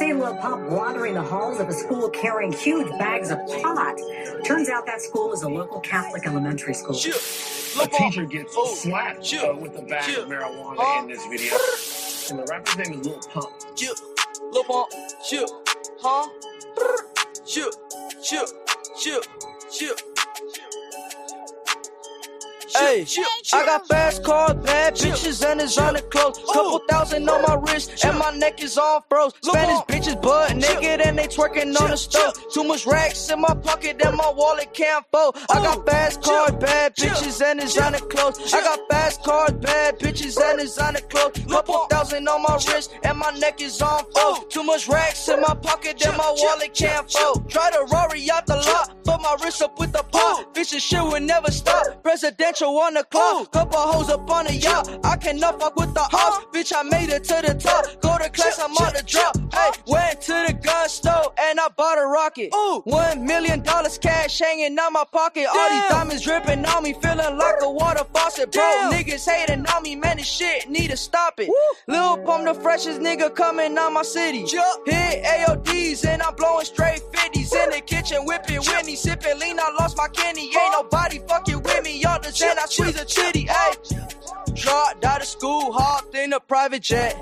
say Lil Pump wandering the halls of a school carrying huge bags of pot. Turns out that school is a local Catholic elementary school. A teacher gets slapped uh, with a bag of marijuana in this video. And the rapper's name is Lil Pump. Chill, Lil Pump, chill, huh? Chill, chill, chill, Hey, I got fast cars, bad bitches, and designer clothes. Couple thousand on my wrist, and my neck is on froze. Spanish bitches butt naked, and they twerking on the stove. Too much racks in my pocket, and my wallet can't fold. I got fast cars, bad bitches, and designer clothes. I got fast cars, bad bitches, and designer clothes. Couple thousand on my wrist, and my neck is on fold. Too much racks in my pocket, and my wallet can't fold. Try to Rory out the lot, but my wrist up with the pot. Bitch, this shit will never stop. Presidential on the clock, couple hoes up on the yacht. I cannot fuck with the house. Bitch, I made it to the top. Go to class, I'm on the drop. Hey, went to the gun store bought a rocket. Ooh, one million dollars cash hanging out my pocket. All these diamonds dripping on me, feeling like a water faucet. Bro, niggas hating on me, man, this shit need to stop it. Lil Pump, the freshest nigga coming out my city. Hit AODs and I'm blowing straight 50s in the kitchen, whipping Whitney, sipping lean. I lost my kidney. Ain't nobody fucking with me. Y'all the I squeeze a chitty, ayy. Dropped out of school, hopped in a private jet.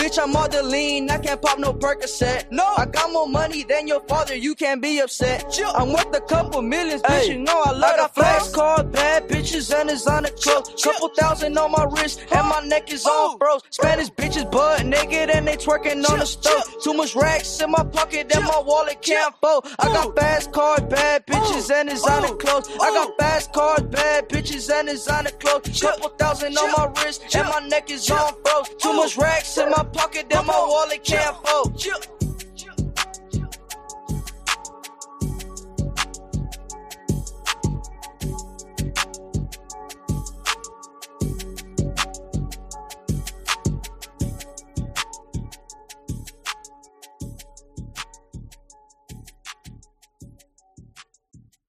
Bitch, I'm all the lean, I can't pop no Percocet. No, I got more money than your father, you can't be upset. Chill, I'm worth a couple millions, bitch, you know I love I got flash bad bitches, and it's on designer clothes. Couple thousand on my wrist, and my neck is all froze. Spanish bitches butt naked, and they twerking on the stove. Too much racks in my pocket, and my wallet can't fold. I got fast cars, bad bitches, and it's on designer clothes. I got fast cars, bad bitches, and it's on designer clothes. Couple thousand on my wrist, and my neck is on froze. Too much racks in my pocket, and my wallet can't fold.